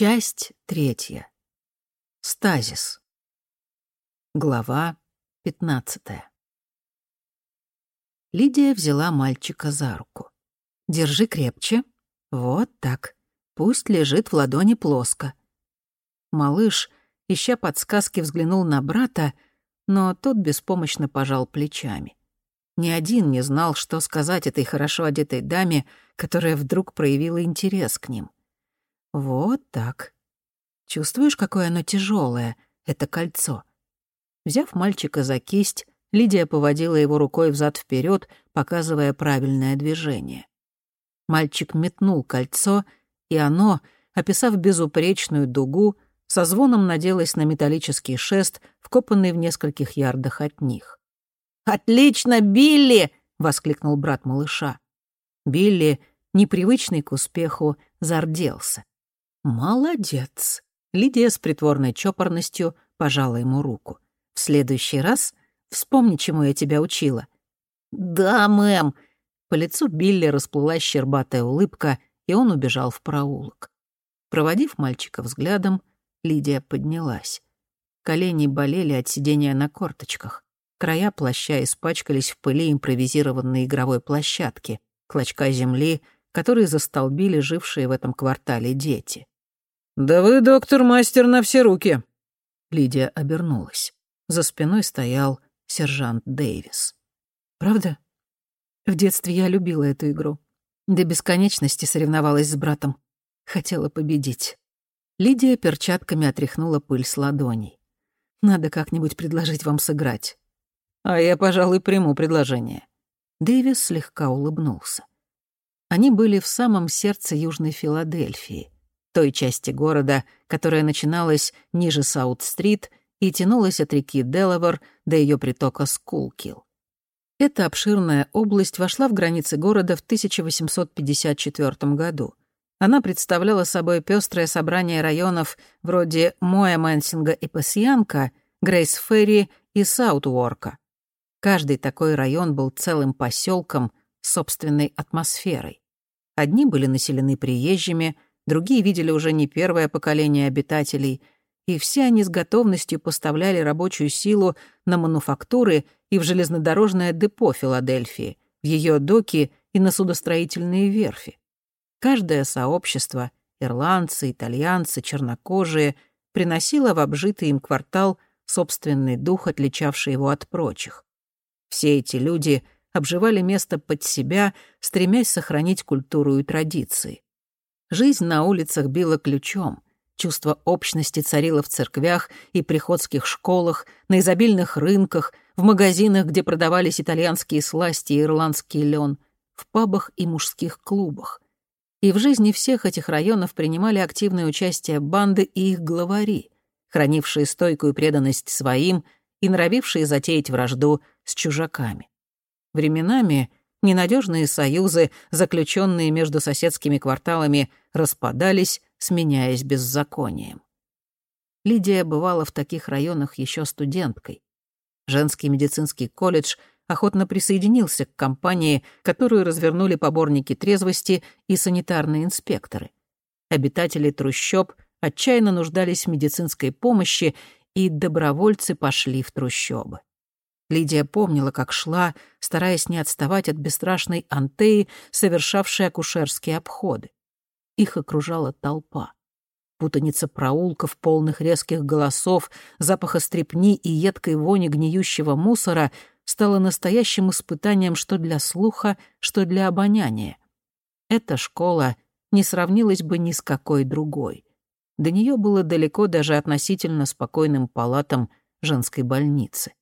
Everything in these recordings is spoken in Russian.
Часть третья. Стазис. Глава пятнадцатая. Лидия взяла мальчика за руку. «Держи крепче. Вот так. Пусть лежит в ладони плоско». Малыш, ища подсказки, взглянул на брата, но тот беспомощно пожал плечами. Ни один не знал, что сказать этой хорошо одетой даме, которая вдруг проявила интерес к ним. Вот так. Чувствуешь, какое оно тяжелое, это кольцо? Взяв мальчика за кисть, Лидия поводила его рукой взад вперед, показывая правильное движение. Мальчик метнул кольцо, и оно, описав безупречную дугу, со звоном наделось на металлический шест, вкопанный в нескольких ярдах от них. «Отлично, Билли!» — воскликнул брат малыша. Билли, непривычный к успеху, зарделся. «Молодец!» — Лидия с притворной чопорностью пожала ему руку. «В следующий раз вспомни, чему я тебя учила». «Да, мэм!» По лицу Билли расплылась щербатая улыбка, и он убежал в проулок. Проводив мальчика взглядом, Лидия поднялась. Колени болели от сидения на корточках. Края плаща испачкались в пыли импровизированной игровой площадки, клочка земли, которые застолбили жившие в этом квартале дети. «Да вы, доктор, мастер на все руки!» Лидия обернулась. За спиной стоял сержант Дэвис. «Правда? В детстве я любила эту игру. До бесконечности соревновалась с братом. Хотела победить. Лидия перчатками отряхнула пыль с ладоней. «Надо как-нибудь предложить вам сыграть». «А я, пожалуй, приму предложение». Дэвис слегка улыбнулся. Они были в самом сердце Южной Филадельфии, той части города, которая начиналась ниже Саут-стрит и тянулась от реки Делавар до ее притока Скулкилл. Эта обширная область вошла в границы города в 1854 году. Она представляла собой пестрое собрание районов вроде Моя Мэнсинга и Пассианка, Грейс Ферри и Саутуорка. Каждый такой район был целым поселком с собственной атмосферой. Одни были населены приезжими, другие видели уже не первое поколение обитателей, и все они с готовностью поставляли рабочую силу на мануфактуры и в железнодорожное депо Филадельфии, в ее доки и на судостроительные верфи. Каждое сообщество — ирландцы, итальянцы, чернокожие — приносило в обжитый им квартал собственный дух, отличавший его от прочих. Все эти люди обживали место под себя, стремясь сохранить культуру и традиции. Жизнь на улицах била ключом. Чувство общности царило в церквях и приходских школах, на изобильных рынках, в магазинах, где продавались итальянские сласти и ирландский лен, в пабах и мужских клубах — и в жизни всех этих районов принимали активное участие банды и их главари, хранившие стойкую преданность своим и норовившие затеять вражду с чужаками. Временами ненадежные союзы, заключенные между соседскими кварталами, распадались, сменяясь беззаконием. Лидия бывала в таких районах еще студенткой. Женский медицинский колледж — охотно присоединился к компании, которую развернули поборники трезвости и санитарные инспекторы. Обитатели трущоб отчаянно нуждались в медицинской помощи, и добровольцы пошли в трущобы. Лидия помнила, как шла, стараясь не отставать от бесстрашной Антеи, совершавшей акушерские обходы. Их окружала толпа. Путаница проулков, полных резких голосов, запаха стрепни и едкой вони гниющего мусора стало настоящим испытанием что для слуха, что для обоняния. Эта школа не сравнилась бы ни с какой другой. До нее было далеко даже относительно спокойным палатам женской больницы.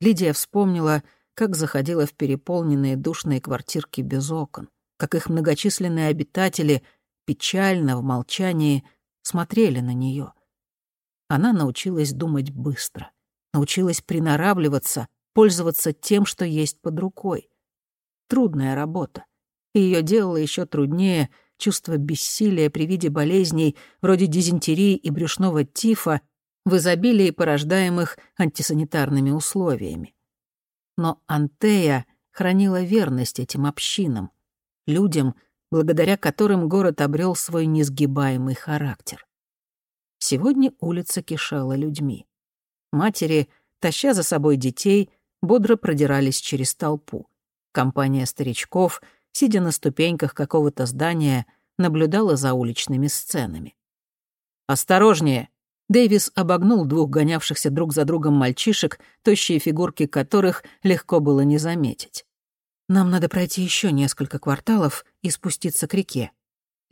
Лидия вспомнила, как заходила в переполненные душные квартирки без окон, как их многочисленные обитатели печально, в молчании смотрели на нее. Она научилась думать быстро, научилась приноравливаться — пользоваться тем, что есть под рукой. Трудная работа. И ее делало еще труднее чувство бессилия при виде болезней вроде дизентерии и брюшного тифа в изобилии порождаемых антисанитарными условиями. Но Антея хранила верность этим общинам, людям, благодаря которым город обрел свой несгибаемый характер. Сегодня улица кишела людьми. Матери, таща за собой детей, бодро продирались через толпу. Компания старичков, сидя на ступеньках какого-то здания, наблюдала за уличными сценами. «Осторожнее!» Дэвис обогнул двух гонявшихся друг за другом мальчишек, тощие фигурки которых легко было не заметить. «Нам надо пройти еще несколько кварталов и спуститься к реке».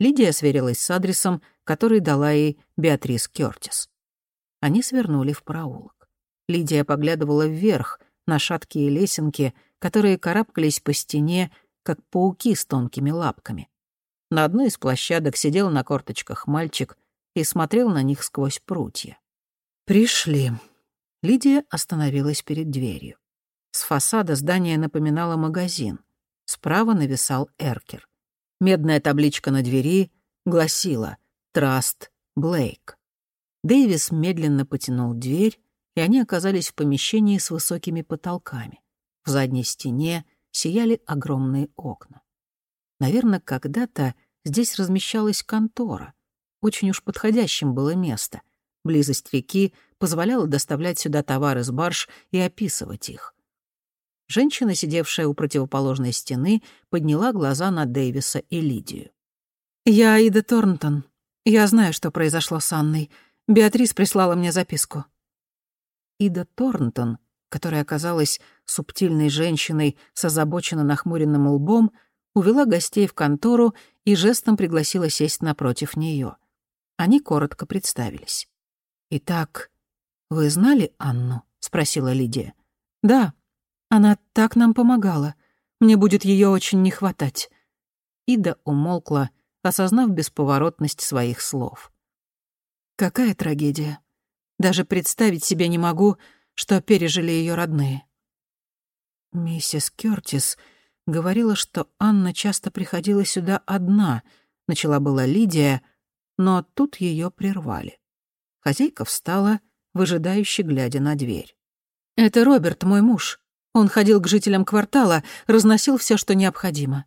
Лидия сверилась с адресом, который дала ей Беатрис Кёртис. Они свернули в проулок. Лидия поглядывала вверх, на шаткие лесенки, которые карабкались по стене, как пауки с тонкими лапками. На одной из площадок сидел на корточках мальчик и смотрел на них сквозь прутья. «Пришли». Лидия остановилась перед дверью. С фасада здание напоминало магазин. Справа нависал эркер. Медная табличка на двери гласила «Траст Блейк». Дэвис медленно потянул дверь, и они оказались в помещении с высокими потолками. В задней стене сияли огромные окна. Наверное, когда-то здесь размещалась контора. Очень уж подходящим было место. Близость реки позволяла доставлять сюда товары с барж и описывать их. Женщина, сидевшая у противоположной стены, подняла глаза на Дэвиса и Лидию. «Я Ида Торнтон. Я знаю, что произошло с Анной. Беатрис прислала мне записку». Ида Торнтон, которая оказалась субтильной женщиной с озабоченно нахмуренным лбом, увела гостей в контору и жестом пригласила сесть напротив нее. Они коротко представились. «Итак, вы знали Анну?» — спросила Лидия. «Да, она так нам помогала. Мне будет ее очень не хватать». Ида умолкла, осознав бесповоротность своих слов. «Какая трагедия. Даже представить себе не могу, что пережили ее родные». Миссис Кёртис говорила, что Анна часто приходила сюда одна, начала была Лидия, но тут ее прервали. Хозяйка встала, выжидающе глядя на дверь. «Это Роберт, мой муж. Он ходил к жителям квартала, разносил все, что необходимо».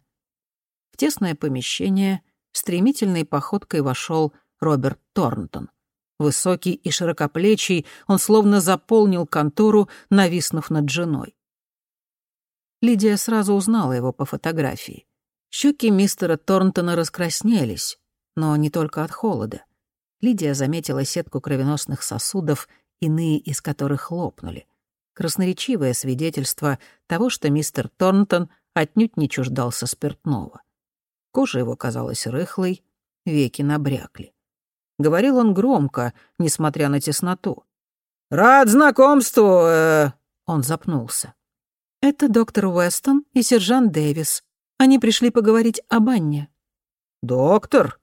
В тесное помещение стремительной походкой вошел Роберт Торнтон. Высокий и широкоплечий, он словно заполнил контору, нависнув над женой. Лидия сразу узнала его по фотографии. Щеки мистера Торнтона раскраснелись, но не только от холода. Лидия заметила сетку кровеносных сосудов, иные из которых лопнули. Красноречивое свидетельство того, что мистер Торнтон отнюдь не чуждался спиртного. Кожа его казалась рыхлой, веки набрякли. Говорил он громко, несмотря на тесноту. «Рад знакомству!» э... Он запнулся. «Это доктор Уэстон и сержант Дэвис. Они пришли поговорить об Анне». «Доктор?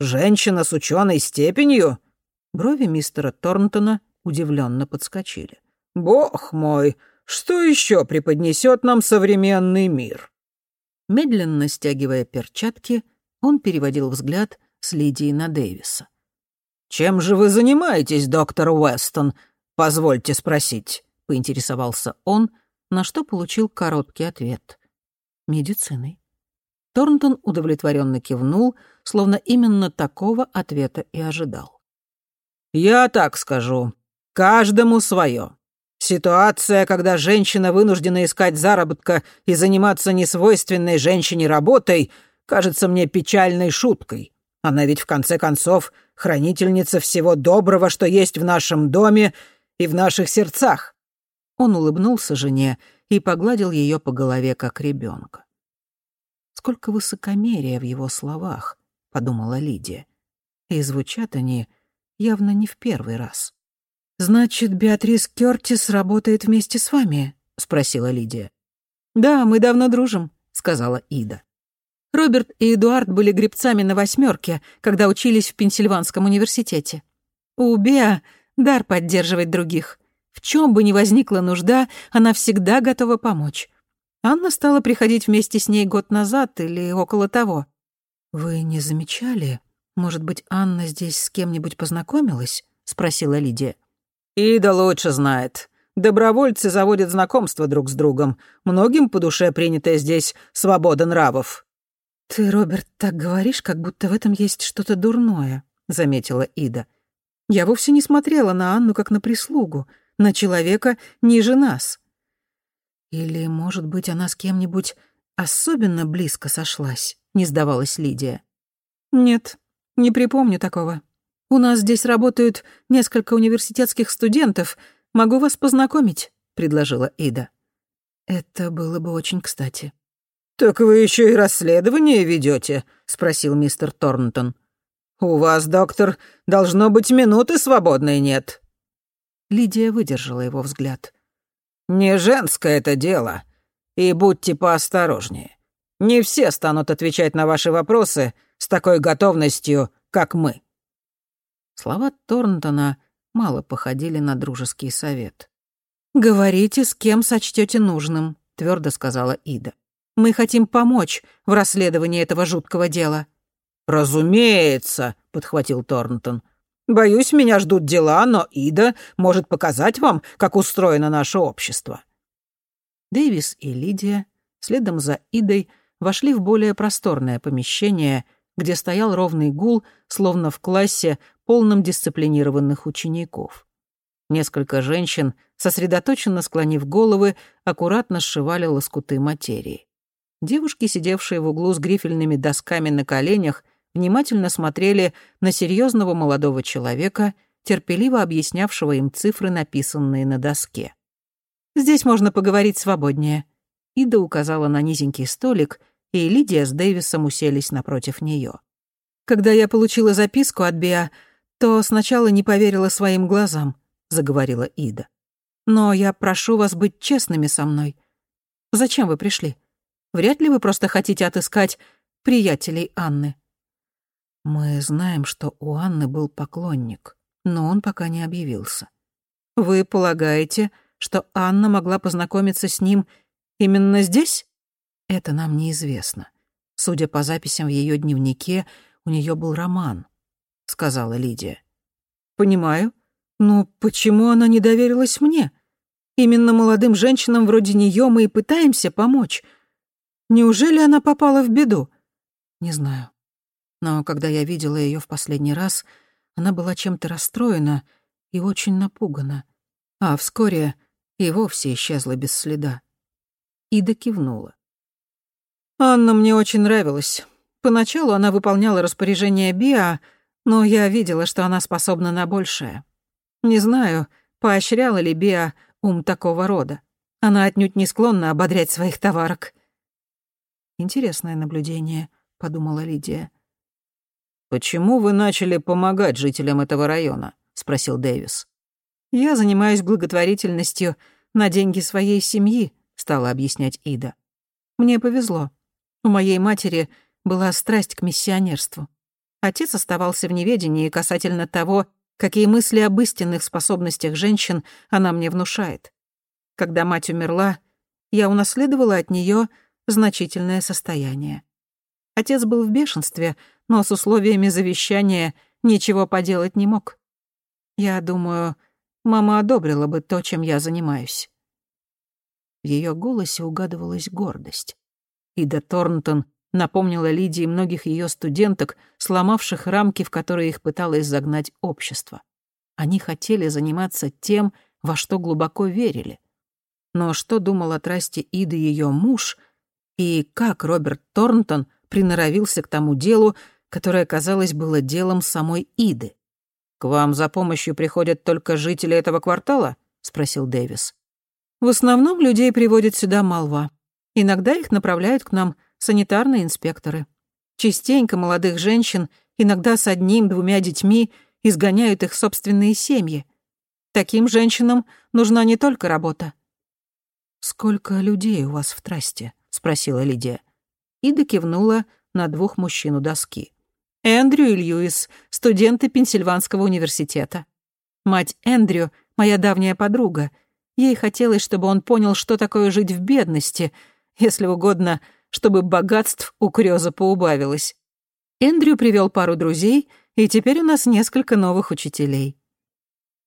Женщина с ученой степенью?» Брови мистера Торнтона удивленно подскочили. «Бог мой, что еще преподнесет нам современный мир?» Медленно стягивая перчатки, он переводил взгляд с Лидии на Дэвиса. «Чем же вы занимаетесь, доктор Уэстон? Позвольте спросить», — поинтересовался он, на что получил короткий ответ. «Медициной». Торнтон удовлетворенно кивнул, словно именно такого ответа и ожидал. «Я так скажу. Каждому свое. Ситуация, когда женщина вынуждена искать заработка и заниматься несвойственной женщине работой, кажется мне печальной шуткой. Она ведь, в конце концов, хранительница всего доброго, что есть в нашем доме и в наших сердцах». Он улыбнулся жене и погладил ее по голове, как ребенка. Сколько высокомерия в его словах, — подумала Лидия. И звучат они явно не в первый раз. «Значит, Беатрис Кёртис работает вместе с вами?» — спросила Лидия. «Да, мы давно дружим», — сказала Ида. Роберт и Эдуард были гребцами на восьмерке, когда учились в Пенсильванском университете. У Беа дар поддерживать других. В чем бы ни возникла нужда, она всегда готова помочь. Анна стала приходить вместе с ней год назад или около того. «Вы не замечали? Может быть, Анна здесь с кем-нибудь познакомилась?» — спросила Лидия. «Ида лучше знает. Добровольцы заводят знакомства друг с другом. Многим по душе принятая здесь свобода нравов». «Ты, Роберт, так говоришь, как будто в этом есть что-то дурное», — заметила Ида. Я вовсе не смотрела на Анну как на прислугу, на человека ниже нас. Или, может быть, она с кем-нибудь особенно близко сошлась, не сдавалась Лидия. Нет, не припомню такого. У нас здесь работают несколько университетских студентов. Могу вас познакомить, предложила Ида. Это было бы очень кстати. «Так вы еще и расследование ведете? спросил мистер Торнтон. «У вас, доктор, должно быть минуты свободной нет». Лидия выдержала его взгляд. «Не женское это дело. И будьте поосторожнее. Не все станут отвечать на ваши вопросы с такой готовностью, как мы». Слова Торнтона мало походили на дружеский совет. «Говорите, с кем сочтете нужным», — твердо сказала Ида. «Мы хотим помочь в расследовании этого жуткого дела». «Разумеется», — подхватил Торнтон. «Боюсь, меня ждут дела, но Ида может показать вам, как устроено наше общество». Дэвис и Лидия, следом за Идой, вошли в более просторное помещение, где стоял ровный гул, словно в классе, полном дисциплинированных учеников. Несколько женщин, сосредоточенно склонив головы, аккуратно сшивали лоскуты материи. Девушки, сидевшие в углу с грифельными досками на коленях, внимательно смотрели на серьезного молодого человека, терпеливо объяснявшего им цифры, написанные на доске. «Здесь можно поговорить свободнее». Ида указала на низенький столик, и Лидия с Дэвисом уселись напротив нее. «Когда я получила записку от Биа, то сначала не поверила своим глазам», — заговорила Ида. «Но я прошу вас быть честными со мной. Зачем вы пришли? Вряд ли вы просто хотите отыскать приятелей Анны». Мы знаем, что у Анны был поклонник, но он пока не объявился. Вы полагаете, что Анна могла познакомиться с ним именно здесь? Это нам неизвестно. Судя по записям в ее дневнике, у нее был роман, сказала Лидия. Понимаю. Но почему она не доверилась мне? Именно молодым женщинам вроде нее мы и пытаемся помочь. Неужели она попала в беду? Не знаю но когда я видела ее в последний раз, она была чем-то расстроена и очень напугана, а вскоре и вовсе исчезла без следа. Ида кивнула. «Анна мне очень нравилась. Поначалу она выполняла распоряжение Биа, но я видела, что она способна на большее. Не знаю, поощряла ли Биа ум такого рода. Она отнюдь не склонна ободрять своих товарок». «Интересное наблюдение», — подумала Лидия. «Почему вы начали помогать жителям этого района?» — спросил Дэвис. «Я занимаюсь благотворительностью на деньги своей семьи», — стала объяснять Ида. «Мне повезло. У моей матери была страсть к миссионерству. Отец оставался в неведении касательно того, какие мысли об истинных способностях женщин она мне внушает. Когда мать умерла, я унаследовала от нее значительное состояние. Отец был в бешенстве, но с условиями завещания ничего поделать не мог. Я думаю, мама одобрила бы то, чем я занимаюсь. В ее голосе угадывалась гордость. Ида Торнтон напомнила Лидии многих ее студенток, сломавших рамки, в которые их пыталось загнать общество. Они хотели заниматься тем, во что глубоко верили. Но что думал о трасте Иды ее муж, и как Роберт Торнтон приноровился к тому делу, которое, казалось, было делом самой Иды. «К вам за помощью приходят только жители этого квартала?» — спросил Дэвис. «В основном людей приводят сюда молва. Иногда их направляют к нам санитарные инспекторы. Частенько молодых женщин, иногда с одним-двумя детьми, изгоняют их собственные семьи. Таким женщинам нужна не только работа». «Сколько людей у вас в трасте?» — спросила Лидия. Ида кивнула на двух мужчин у доски. Эндрю и Льюис, студенты Пенсильванского университета. Мать Эндрю — моя давняя подруга. Ей хотелось, чтобы он понял, что такое жить в бедности, если угодно, чтобы богатств у Крёза поубавилось. Эндрю привел пару друзей, и теперь у нас несколько новых учителей.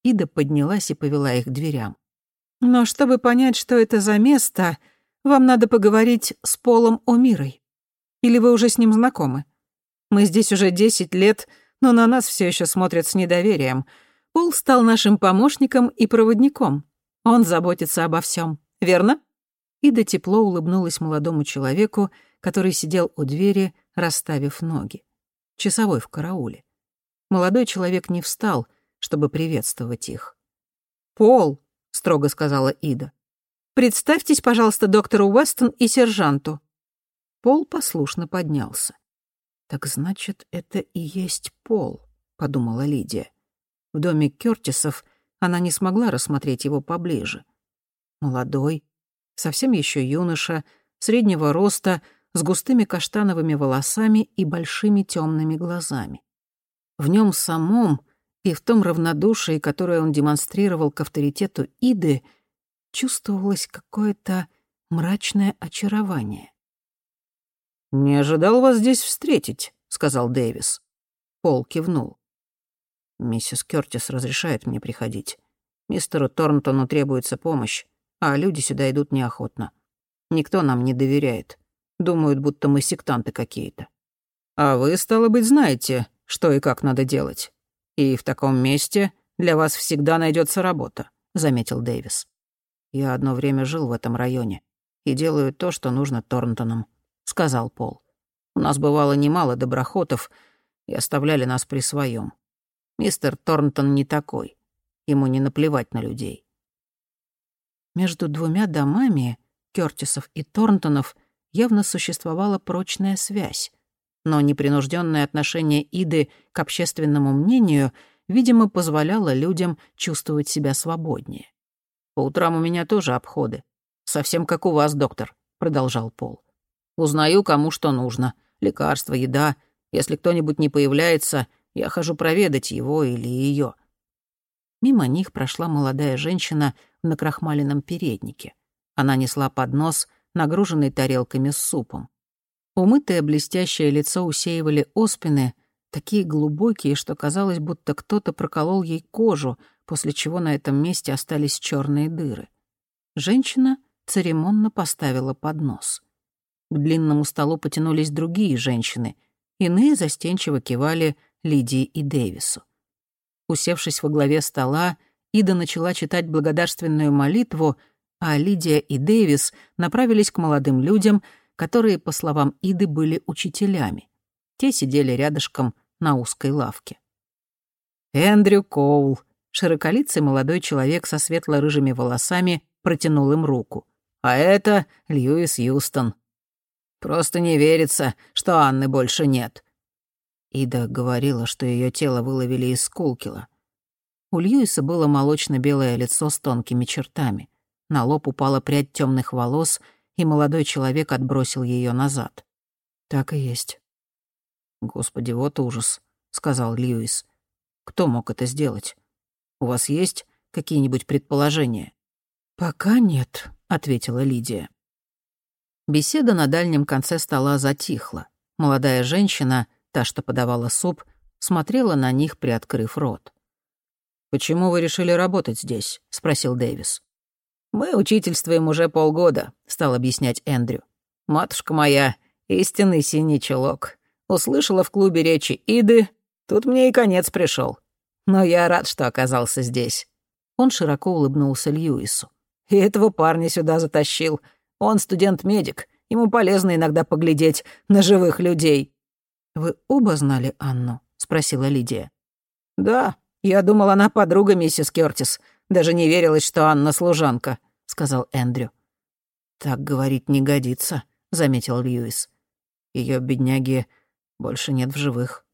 Ида поднялась и повела их к дверям. Но чтобы понять, что это за место, вам надо поговорить с Полом Омирой. Или вы уже с ним знакомы? Мы здесь уже десять лет, но на нас все еще смотрят с недоверием. Пол стал нашим помощником и проводником. Он заботится обо всем, верно?» Ида тепло улыбнулась молодому человеку, который сидел у двери, расставив ноги. Часовой в карауле. Молодой человек не встал, чтобы приветствовать их. «Пол», — строго сказала Ида, — «представьтесь, пожалуйста, доктору Уэстон и сержанту». Пол послушно поднялся. «Так значит, это и есть Пол», — подумала Лидия. В доме Кёртисов она не смогла рассмотреть его поближе. Молодой, совсем еще юноша, среднего роста, с густыми каштановыми волосами и большими темными глазами. В нем самом и в том равнодушии, которое он демонстрировал к авторитету Иды, чувствовалось какое-то мрачное очарование. «Не ожидал вас здесь встретить», — сказал Дэвис. Пол кивнул. «Миссис Кёртис разрешает мне приходить. Мистеру Торнтону требуется помощь, а люди сюда идут неохотно. Никто нам не доверяет. Думают, будто мы сектанты какие-то. А вы, стало быть, знаете, что и как надо делать. И в таком месте для вас всегда найдется работа», — заметил Дэвис. «Я одно время жил в этом районе и делаю то, что нужно Торнтонам», — сказал Пол. «У нас бывало немало доброхотов, и оставляли нас при своем. Мистер Торнтон не такой. Ему не наплевать на людей». Между двумя домами, Кёртисов и Торнтонов, явно существовала прочная связь. Но непринужденное отношение Иды к общественному мнению, видимо, позволяло людям чувствовать себя свободнее. «По утрам у меня тоже обходы. Совсем как у вас, доктор», — продолжал Пол. «Узнаю, кому что нужно. Лекарства, еда. Если кто-нибудь не появляется, я хожу проведать его или ее. Мимо них прошла молодая женщина в накрахмаленном переднике. Она несла поднос, нагруженный тарелками с супом. Умытое блестящее лицо усеивали оспины, такие глубокие, что казалось, будто кто-то проколол ей кожу, после чего на этом месте остались черные дыры. Женщина церемонно поставила поднос. К длинному столу потянулись другие женщины, иные застенчиво кивали Лидии и Дэвису. Усевшись во главе стола, Ида начала читать благодарственную молитву, а Лидия и Дэвис направились к молодым людям, которые, по словам Иды, были учителями. Те сидели рядышком на узкой лавке. Эндрю Коул, широколицый молодой человек со светло-рыжими волосами, протянул им руку. А это Льюис Юстон. Просто не верится, что Анны больше нет. Ида говорила, что ее тело выловили из Скулкила. У Льюиса было молочно-белое лицо с тонкими чертами. На лоб упала прядь темных волос, и молодой человек отбросил ее назад. Так и есть. «Господи, вот ужас», — сказал Льюис. «Кто мог это сделать? У вас есть какие-нибудь предположения?» «Пока нет», — ответила Лидия. Беседа на дальнем конце стола затихла. Молодая женщина — Та, что подавала суп, смотрела на них, приоткрыв рот. «Почему вы решили работать здесь?» — спросил Дэвис. «Мы учительствуем уже полгода», — стал объяснять Эндрю. «Матушка моя, истинный синий чулок. Услышала в клубе речи Иды, тут мне и конец пришел. Но я рад, что оказался здесь». Он широко улыбнулся Льюису. «И этого парня сюда затащил. Он студент-медик. Ему полезно иногда поглядеть на живых людей». «Вы оба знали Анну?» — спросила Лидия. «Да, я думал, она подруга миссис Кёртис. Даже не верилась, что Анна служанка», — сказал Эндрю. «Так говорить не годится», — заметил Льюис. Ее бедняги больше нет в живых».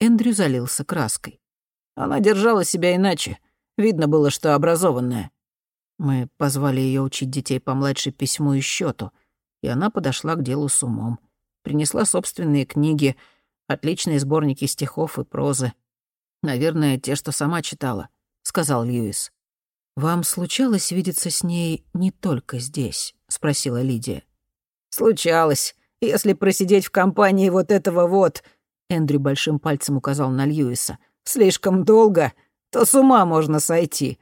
Эндрю залился краской. «Она держала себя иначе. Видно было, что образованная». Мы позвали ее учить детей по младшей письму и счету, и она подошла к делу с умом принесла собственные книги, отличные сборники стихов и прозы. Наверное, те, что сама читала, — сказал Льюис. «Вам случалось видеться с ней не только здесь?» — спросила Лидия. «Случалось. Если просидеть в компании вот этого вот...» Эндрю большим пальцем указал на Льюиса. «Слишком долго, то с ума можно сойти.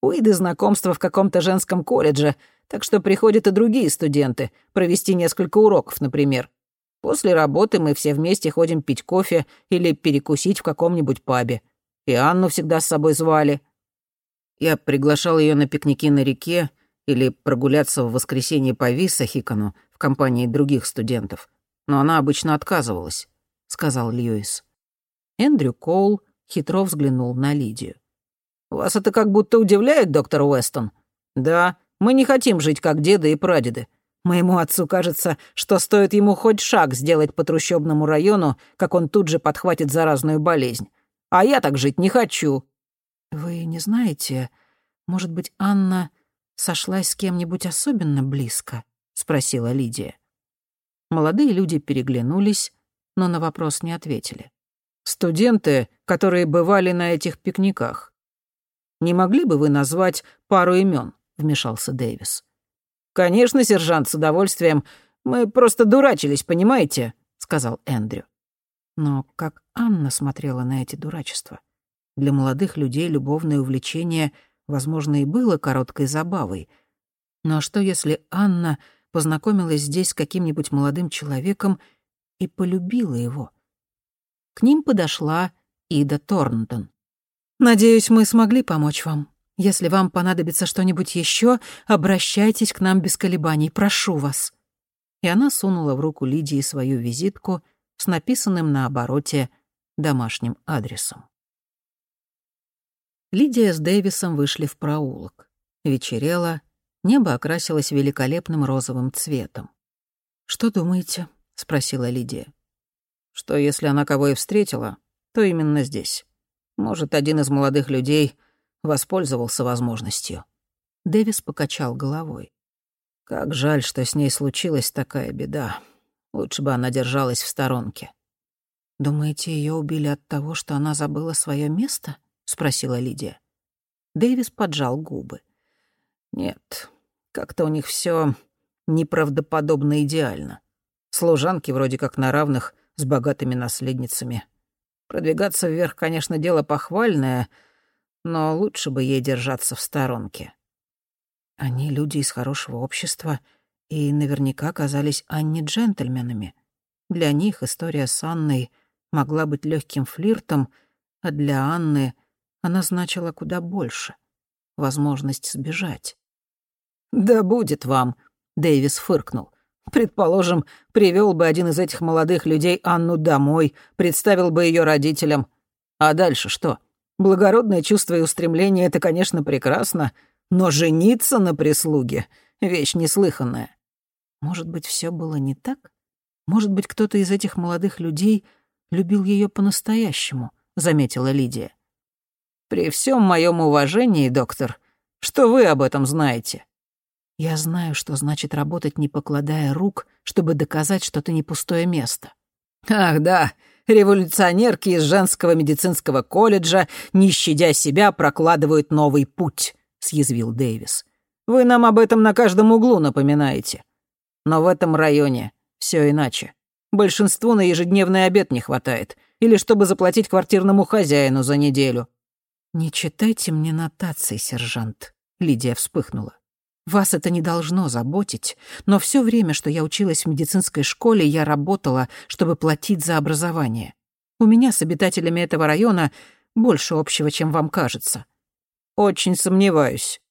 У Иды знакомство в каком-то женском колледже, так что приходят и другие студенты, провести несколько уроков, например. После работы мы все вместе ходим пить кофе или перекусить в каком-нибудь пабе. И Анну всегда с собой звали. Я приглашал ее на пикники на реке или прогуляться в воскресенье по Виссахикону в компании других студентов. Но она обычно отказывалась», — сказал Льюис. Эндрю Коул хитро взглянул на Лидию. «Вас это как будто удивляет, доктор Уэстон?» «Да, мы не хотим жить как деды и прадеды. Моему отцу кажется, что стоит ему хоть шаг сделать по трущобному району, как он тут же подхватит заразную болезнь. А я так жить не хочу». «Вы не знаете, может быть, Анна сошлась с кем-нибудь особенно близко?» — спросила Лидия. Молодые люди переглянулись, но на вопрос не ответили. «Студенты, которые бывали на этих пикниках. Не могли бы вы назвать пару имен? вмешался Дэвис. «Конечно, сержант, с удовольствием. Мы просто дурачились, понимаете?» — сказал Эндрю. Но как Анна смотрела на эти дурачества? Для молодых людей любовное увлечение, возможно, и было короткой забавой. Но что, если Анна познакомилась здесь с каким-нибудь молодым человеком и полюбила его? К ним подошла Ида Торнтон. «Надеюсь, мы смогли помочь вам. Если вам понадобится что-нибудь еще, обращайтесь к нам без колебаний, прошу вас». И она сунула в руку Лидии свою визитку с написанным на обороте домашним адресом. Лидия с Дэвисом вышли в проулок. Вечерело, небо окрасилось великолепным розовым цветом. «Что думаете?» — спросила Лидия. «Что, если она кого и встретила, то именно здесь. Может, один из молодых людей воспользовался возможностью. Дэвис покачал головой. Как жаль, что с ней случилась такая беда. Лучше бы она держалась в сторонке. Думаете, ее убили от того, что она забыла свое место? спросила Лидия. Дэвис поджал губы. Нет, как-то у них все неправдоподобно идеально. Служанки вроде как на равных с богатыми наследницами. Продвигаться вверх, конечно, дело похвальное — но лучше бы ей держаться в сторонке. Они люди из хорошего общества и наверняка казались Анне джентльменами. Для них история с Анной могла быть легким флиртом, а для Анны она значила куда больше — возможность сбежать. «Да будет вам», — Дэвис фыркнул. «Предположим, привел бы один из этих молодых людей Анну домой, представил бы ее родителям. А дальше что? Благородное чувство и устремление — это, конечно, прекрасно, но жениться на прислуге — вещь неслыханная. Может быть, все было не так? Может быть, кто-то из этих молодых людей любил ее по-настоящему, заметила Лидия. При всем моем уважении, доктор, что вы об этом знаете? Я знаю, что значит работать, не покладая рук, чтобы доказать, что ты не пустое место. Ах, да, Революционерки из женского медицинского колледжа, не щадя себя, прокладывают новый путь», — съязвил Дэвис. «Вы нам об этом на каждом углу напоминаете. Но в этом районе все иначе. Большинству на ежедневный обед не хватает. Или чтобы заплатить квартирному хозяину за неделю». «Не читайте мне нотации, сержант», — Лидия вспыхнула. Вас это не должно заботить, но все время, что я училась в медицинской школе, я работала, чтобы платить за образование. У меня с обитателями этого района больше общего, чем вам кажется. Очень сомневаюсь.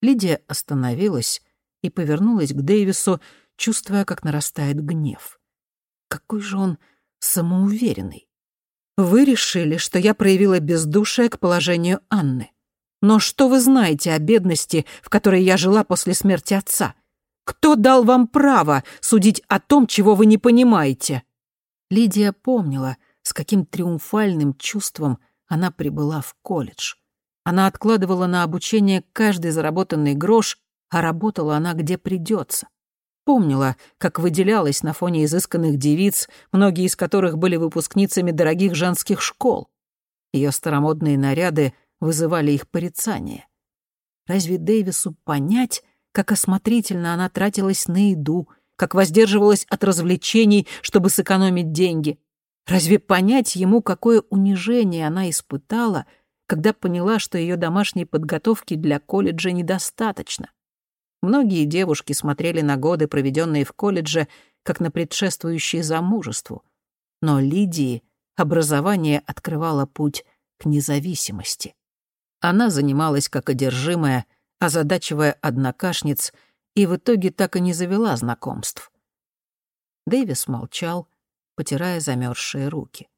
Лидия остановилась и повернулась к Дэвису, чувствуя, как нарастает гнев. Какой же он самоуверенный. Вы решили, что я проявила бездушие к положению Анны. Но что вы знаете о бедности, в которой я жила после смерти отца? Кто дал вам право судить о том, чего вы не понимаете?» Лидия помнила, с каким триумфальным чувством она прибыла в колледж. Она откладывала на обучение каждый заработанный грош, а работала она где придется. Помнила, как выделялась на фоне изысканных девиц, многие из которых были выпускницами дорогих женских школ. Ее старомодные наряды вызывали их порицание. Разве Дэвису понять, как осмотрительно она тратилась на еду, как воздерживалась от развлечений, чтобы сэкономить деньги? Разве понять ему, какое унижение она испытала, когда поняла, что ее домашней подготовки для колледжа недостаточно? Многие девушки смотрели на годы, проведенные в колледже, как на предшествующие замужеству. Но Лидии образование открывало путь к независимости. Она занималась как одержимая, озадачивая однокашниц, и в итоге так и не завела знакомств. Дэвис молчал, потирая замерзшие руки.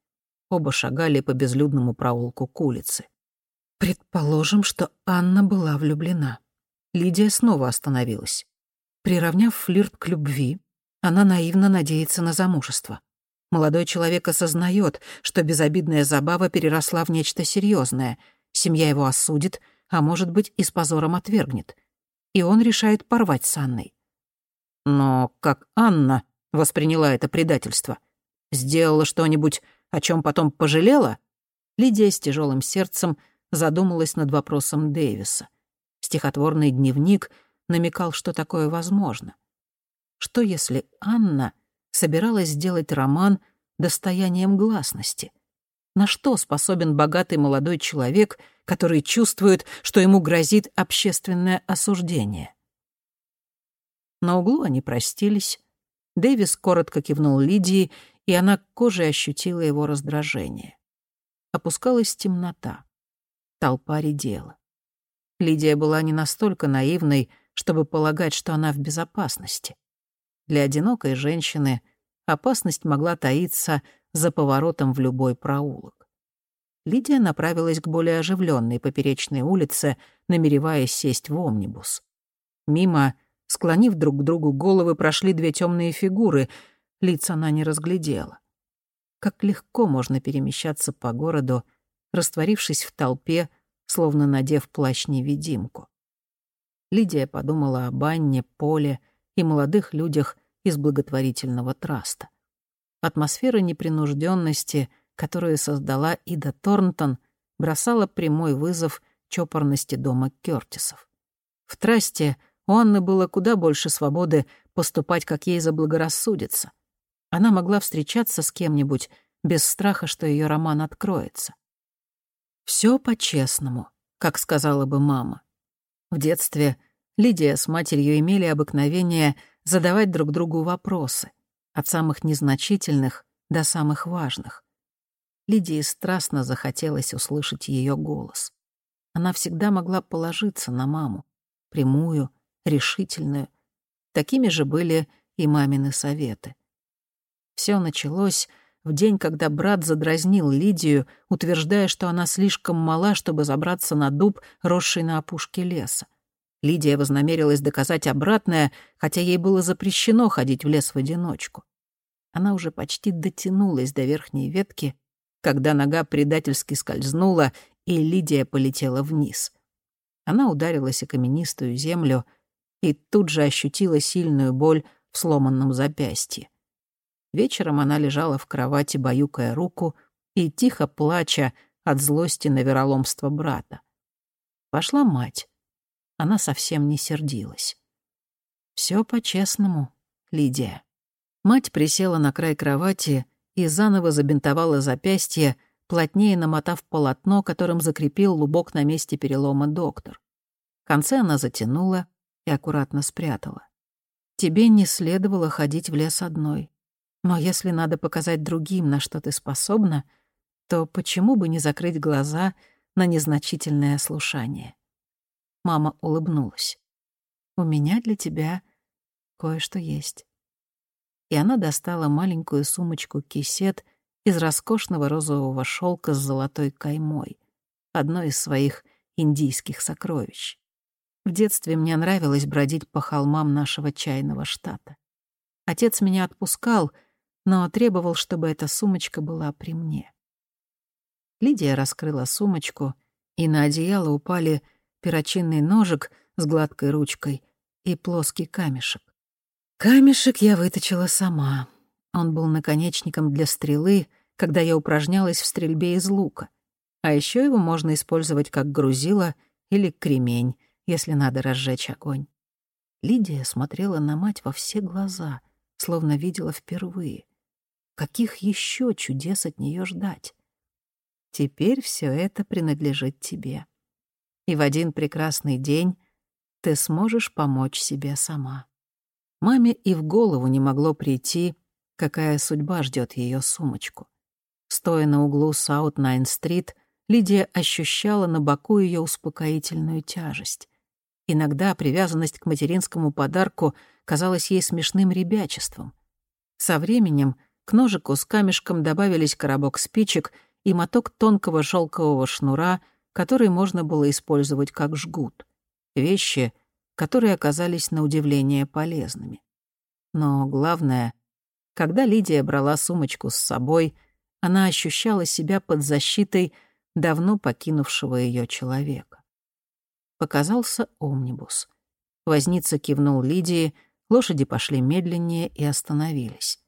Оба шагали по безлюдному проулку к улице. Предположим, что Анна была влюблена. Лидия снова остановилась. Приравняв флирт к любви, она наивно надеется на замужество. Молодой человек осознает, что безобидная забава переросла в нечто серьезное. Семья его осудит, а может быть и с позором отвергнет. И он решает порвать с Анной. Но как Анна восприняла это предательство? Сделала что-нибудь, о чем потом пожалела? Лидия с тяжелым сердцем задумалась над вопросом Дэвиса. Стихотворный дневник намекал, что такое возможно. Что если Анна собиралась сделать роман достоянием гласности? На что способен богатый молодой человек, который чувствует, что ему грозит общественное осуждение? На углу они простились. Дэвис коротко кивнул Лидии, и она кожей ощутила его раздражение. Опускалась темнота. Толпа редела. Лидия была не настолько наивной, чтобы полагать, что она в безопасности. Для одинокой женщины опасность могла таиться за поворотом в любой проулок. Лидия направилась к более оживленной поперечной улице, намереваясь сесть в омнибус. Мимо, склонив друг к другу головы, прошли две темные фигуры. Лица она не разглядела. Как легко можно перемещаться по городу, растворившись в толпе, словно надев плащ-невидимку. Лидия подумала об Анне, Поле — и молодых людях из благотворительного траста. Атмосфера непринужденности, которую создала Ида Торнтон, бросала прямой вызов чопорности дома Кёртисов. В трасте у Анны было куда больше свободы поступать, как ей заблагорассудится. Она могла встречаться с кем-нибудь без страха, что ее роман откроется. Все по-честному, как сказала бы мама. В детстве Лидия с матерью имели обыкновение задавать друг другу вопросы, от самых незначительных до самых важных. Лидии страстно захотелось услышать ее голос. Она всегда могла положиться на маму, прямую, решительную. Такими же были и мамины советы. Все началось в день, когда брат задразнил Лидию, утверждая, что она слишком мала, чтобы забраться на дуб, росший на опушке леса. Лидия вознамерилась доказать обратное, хотя ей было запрещено ходить в лес в одиночку. Она уже почти дотянулась до верхней ветки, когда нога предательски скользнула, и Лидия полетела вниз. Она ударилась о каменистую землю и тут же ощутила сильную боль в сломанном запястье. Вечером она лежала в кровати, баюкая руку и тихо плача от злости на вероломство брата. Пошла мать она совсем не сердилась. Все по-честному, Лидия». Мать присела на край кровати и заново забинтовала запястье, плотнее намотав полотно, которым закрепил лубок на месте перелома доктор. Концы она затянула и аккуратно спрятала. «Тебе не следовало ходить в лес одной. Но если надо показать другим, на что ты способна, то почему бы не закрыть глаза на незначительное слушание?» Мама улыбнулась. «У меня для тебя кое-что есть». И она достала маленькую сумочку-кисет из роскошного розового шелка с золотой каймой, одно из своих индийских сокровищ. В детстве мне нравилось бродить по холмам нашего чайного штата. Отец меня отпускал, но требовал, чтобы эта сумочка была при мне. Лидия раскрыла сумочку, и на одеяло упали перочинный ножик с гладкой ручкой и плоский камешек. Камешек я выточила сама. Он был наконечником для стрелы, когда я упражнялась в стрельбе из лука. А еще его можно использовать как грузило или кремень, если надо разжечь огонь. Лидия смотрела на мать во все глаза, словно видела впервые. Каких еще чудес от нее ждать? Теперь все это принадлежит тебе и в один прекрасный день ты сможешь помочь себе сама. Маме и в голову не могло прийти, какая судьба ждет ее сумочку. Стоя на углу Саут-Найн-стрит, Лидия ощущала на боку ее успокоительную тяжесть. Иногда привязанность к материнскому подарку казалась ей смешным ребячеством. Со временем к ножику с камешком добавились коробок спичек и моток тонкого шелкового шнура, который можно было использовать как жгут. Вещи, которые оказались на удивление полезными. Но главное, когда Лидия брала сумочку с собой, она ощущала себя под защитой давно покинувшего ее человека. Показался омнибус. Возница кивнул Лидии, лошади пошли медленнее и остановились.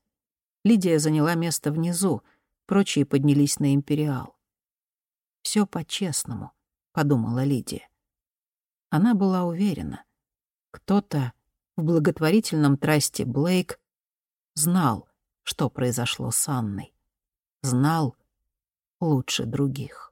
Лидия заняла место внизу, прочие поднялись на империал. Все по-честному», — подумала Лидия. Она была уверена. Кто-то в благотворительном трасте Блейк знал, что произошло с Анной. Знал лучше других.